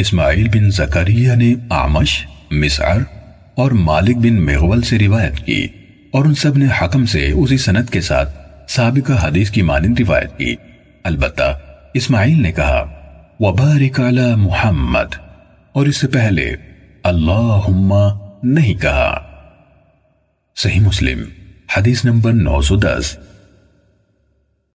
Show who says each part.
Speaker 1: اسماعیل بن زکریہ نے آمش مسعر اور مالک بن مغول سے روایت کی اور ان سب نے حکم سے اسی سنت کے ساتھ سابقہ حدیث کی مانند روایت کی۔ البتہ اسماعیل نے کہا وَبَارِكَ عَلَى محمد اور اس سے پہلے اللہم نہیں کہا۔ صحیح مسلم، حدیث نمبر نو سو دس۔